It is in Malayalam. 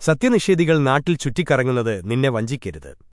സത്യനിഷേധികൾ നാട്ടിൽ ചുറ്റിക്കറങ്ങുന്നത് നിന്നെ വഞ്ചിക്കരുത്